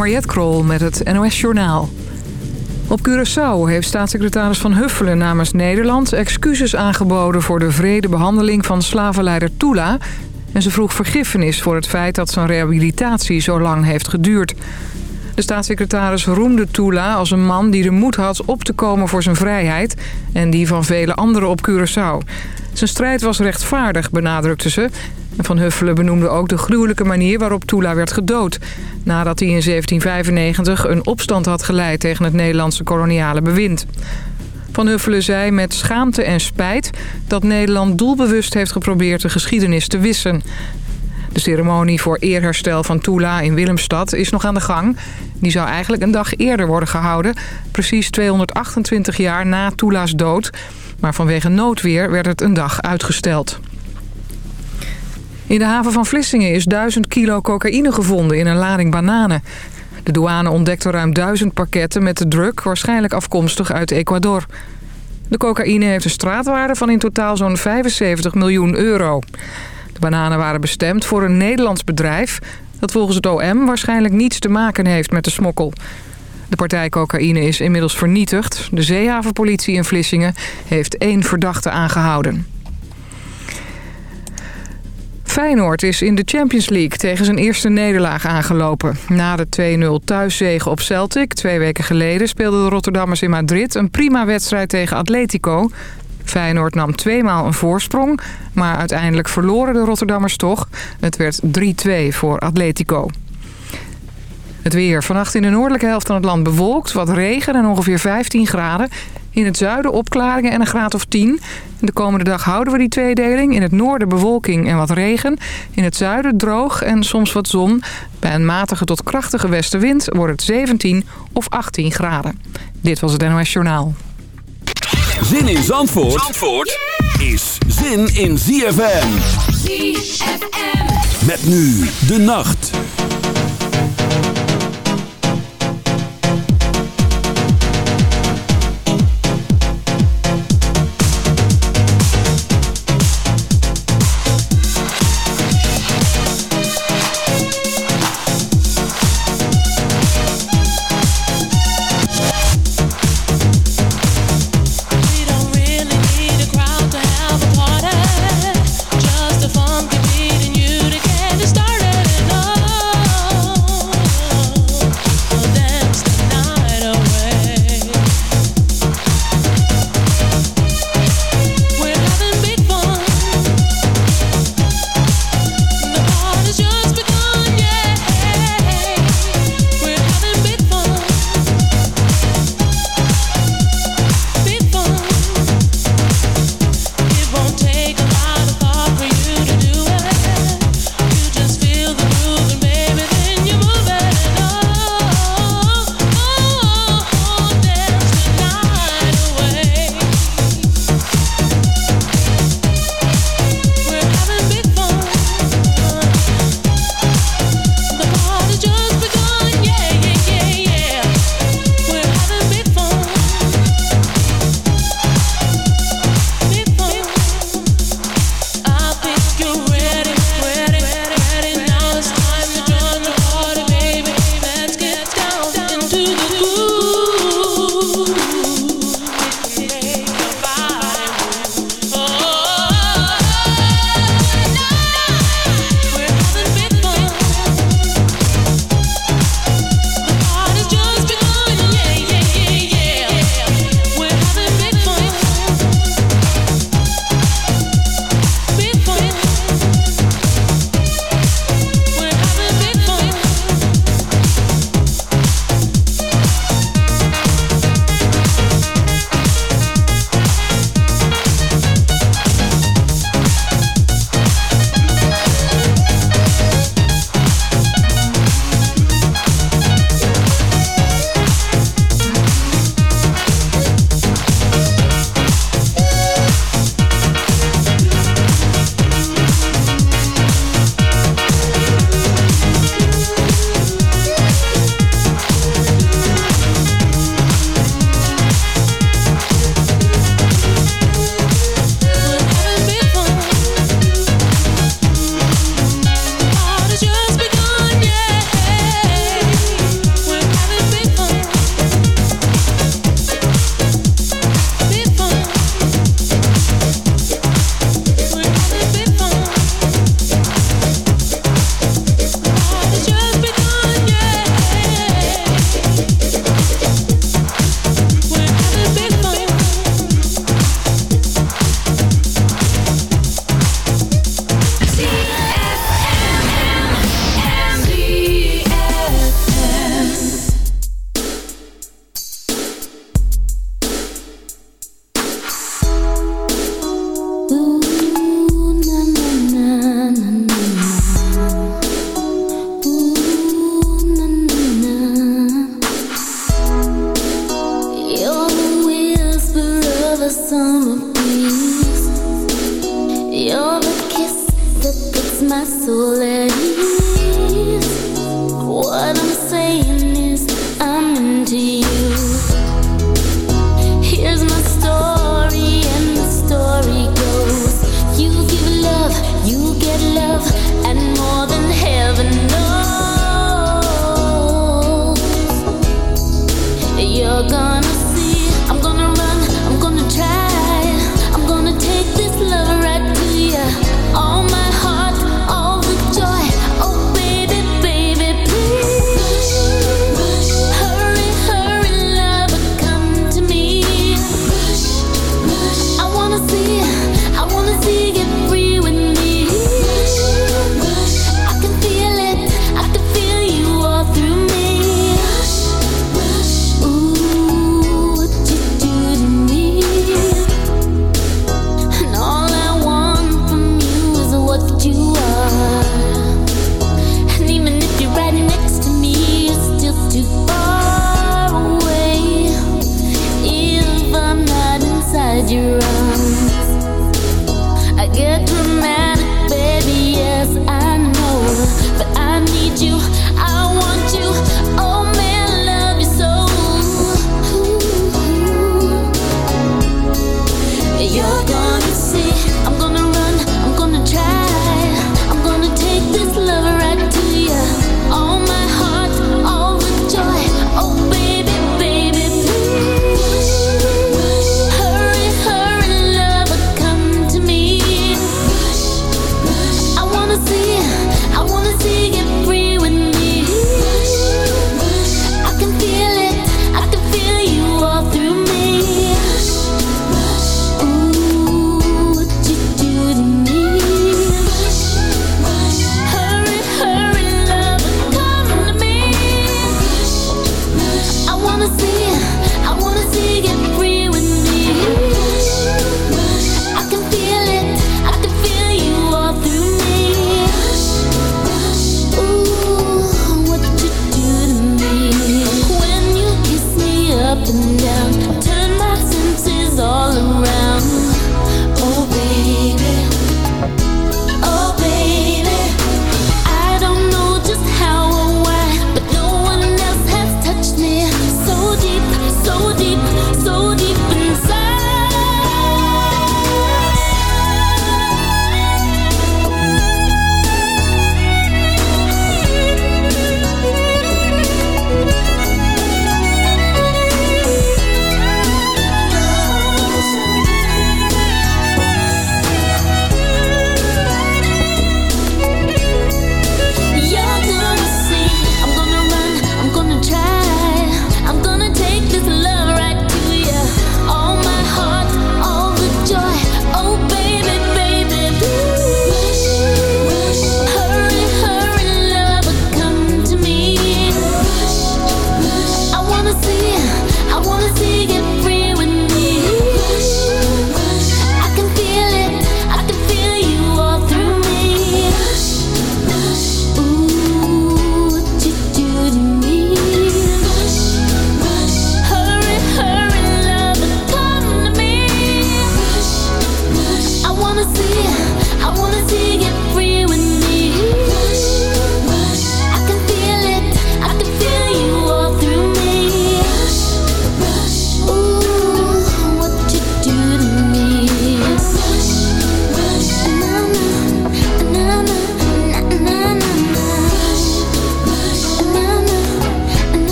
Mariette Krol met het NOS Journaal. Op Curaçao heeft staatssecretaris Van Huffelen namens Nederland... excuses aangeboden voor de vrede behandeling van slavenleider Tula... en ze vroeg vergiffenis voor het feit dat zijn rehabilitatie zo lang heeft geduurd. De staatssecretaris roemde Tula als een man die de moed had op te komen voor zijn vrijheid... en die van vele anderen op Curaçao. Zijn strijd was rechtvaardig, benadrukte ze. Van Huffelen benoemde ook de gruwelijke manier waarop Tula werd gedood... nadat hij in 1795 een opstand had geleid tegen het Nederlandse koloniale bewind. Van Huffelen zei met schaamte en spijt dat Nederland doelbewust heeft geprobeerd de geschiedenis te wissen. De ceremonie voor eerherstel van Tula in Willemstad is nog aan de gang. Die zou eigenlijk een dag eerder worden gehouden, precies 228 jaar na Tula's dood... Maar vanwege noodweer werd het een dag uitgesteld. In de haven van Vlissingen is 1000 kilo cocaïne gevonden in een lading bananen. De douane ontdekte ruim 1000 pakketten met de drug, waarschijnlijk afkomstig uit Ecuador. De cocaïne heeft een straatwaarde van in totaal zo'n 75 miljoen euro. De bananen waren bestemd voor een Nederlands bedrijf... dat volgens het OM waarschijnlijk niets te maken heeft met de smokkel. De partij cocaïne is inmiddels vernietigd. De zeehavenpolitie in Vlissingen heeft één verdachte aangehouden. Feyenoord is in de Champions League tegen zijn eerste nederlaag aangelopen. Na de 2-0 thuiszege op Celtic, twee weken geleden... speelden de Rotterdammers in Madrid een prima wedstrijd tegen Atletico. Feyenoord nam tweemaal een voorsprong, maar uiteindelijk verloren de Rotterdammers toch. Het werd 3-2 voor Atletico. Het weer. Vannacht in de noordelijke helft van het land bewolkt. Wat regen en ongeveer 15 graden. In het zuiden opklaringen en een graad of 10. De komende dag houden we die tweedeling. In het noorden bewolking en wat regen. In het zuiden droog en soms wat zon. Bij een matige tot krachtige westenwind wordt het 17 of 18 graden. Dit was het NOS Journaal. Zin in Zandvoort, Zandvoort is zin in ZFM. ZFM. Met nu de nacht.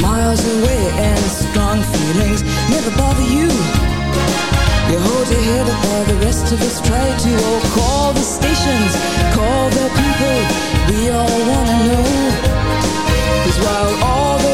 Miles away and strong feelings never bother you. You hold your head up while the rest of us try to Oh, call the stations, call the people We all wanna know. Cause while all the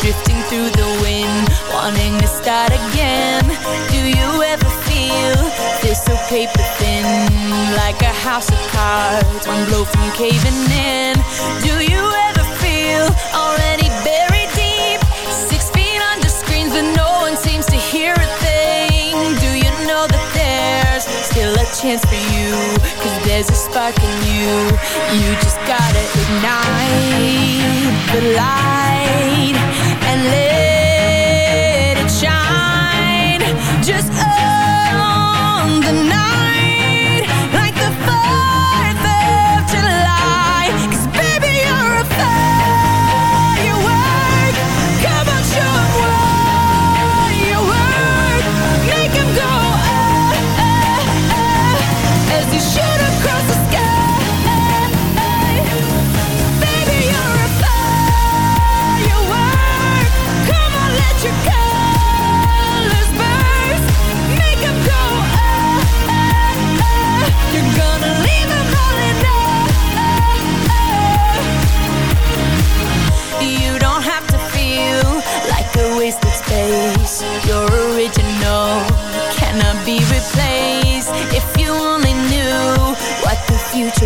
Drifting through the wind Wanting to start again. Do you ever feel This paper thin? Like a house of cards One blow from caving in. Do you ever feel Already buried deep? Six feet under But no one seems to hear a thing. Do you know that there's Still a chance for you there's a spark in you. You just gotta ignite the light And let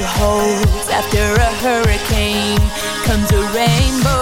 after a hurricane comes a rainbow.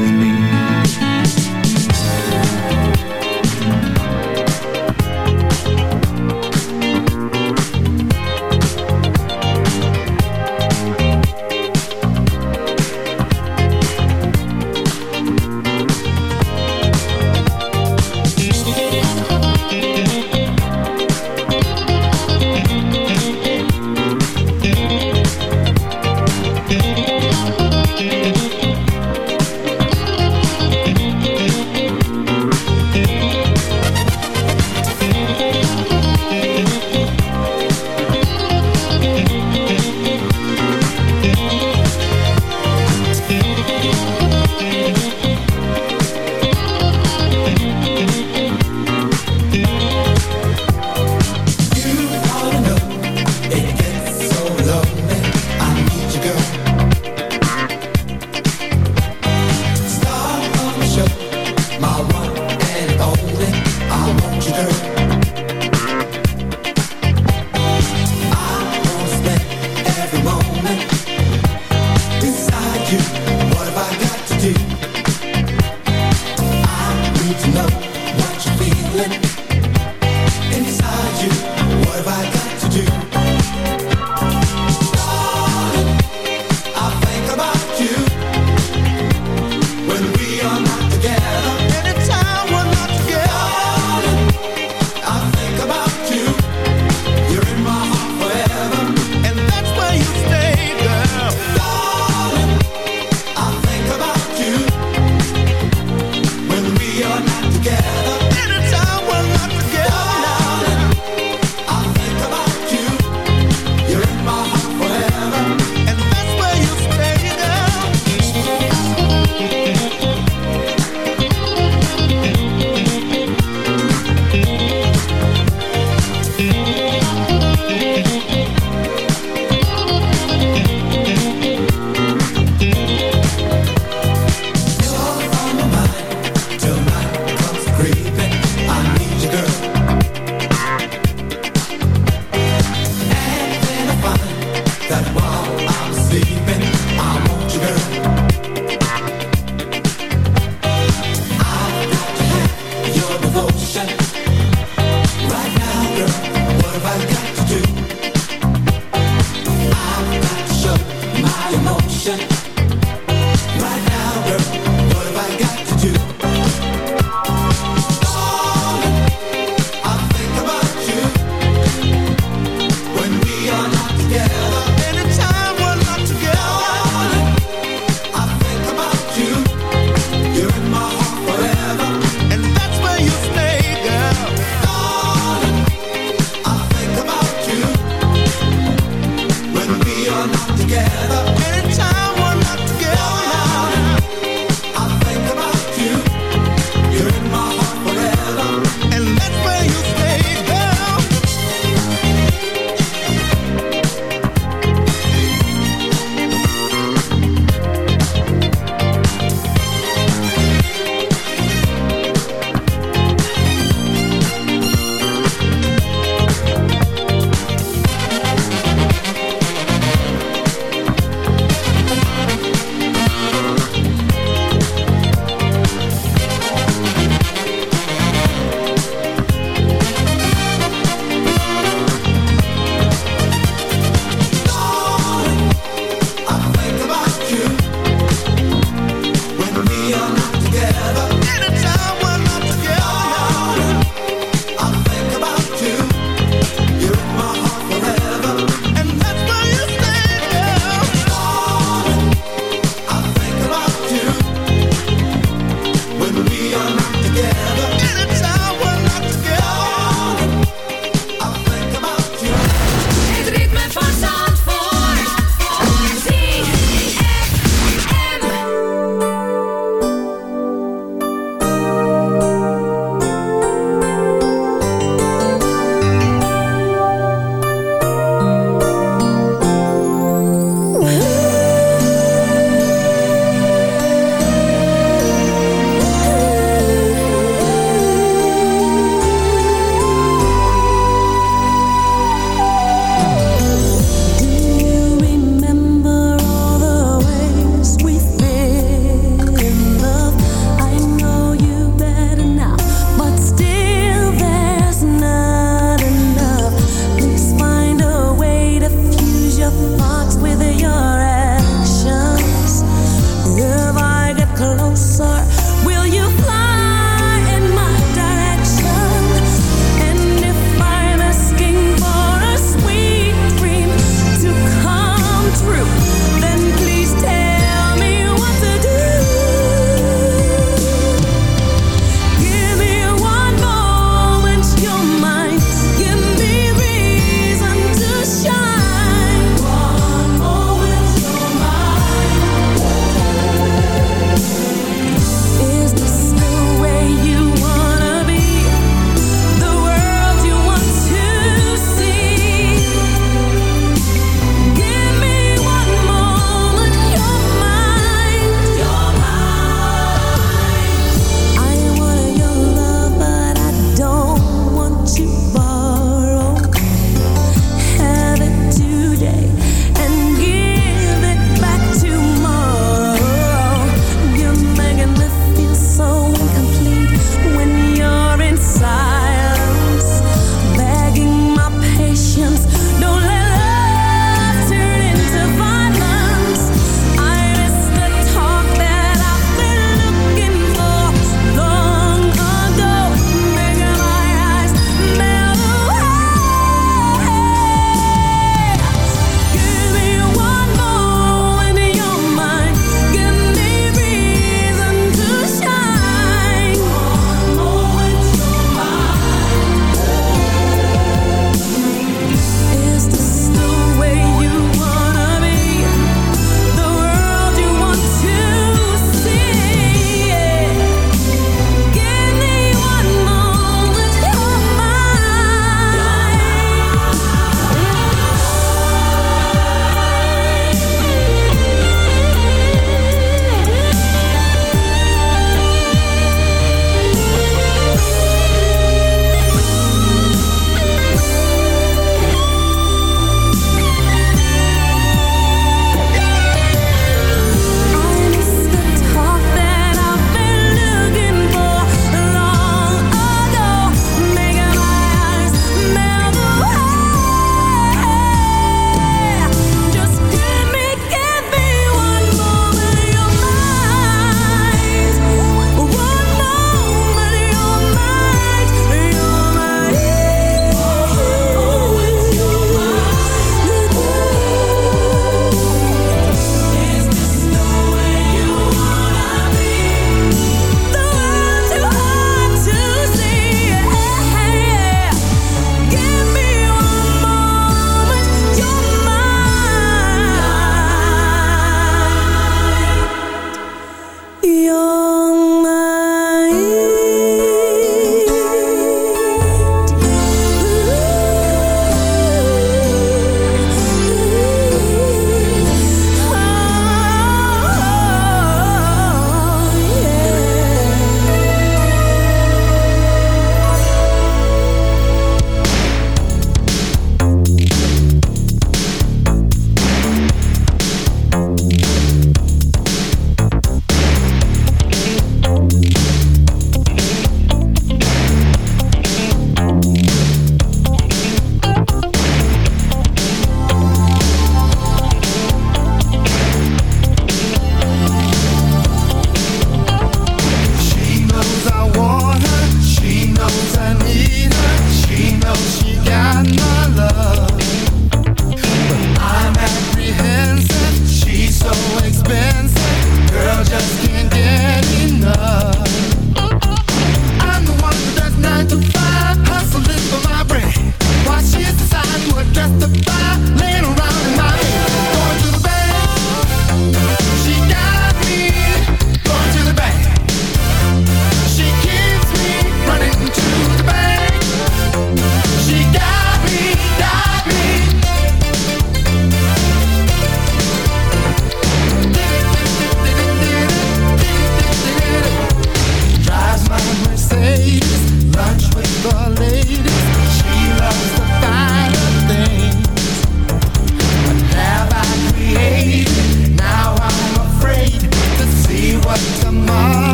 follow so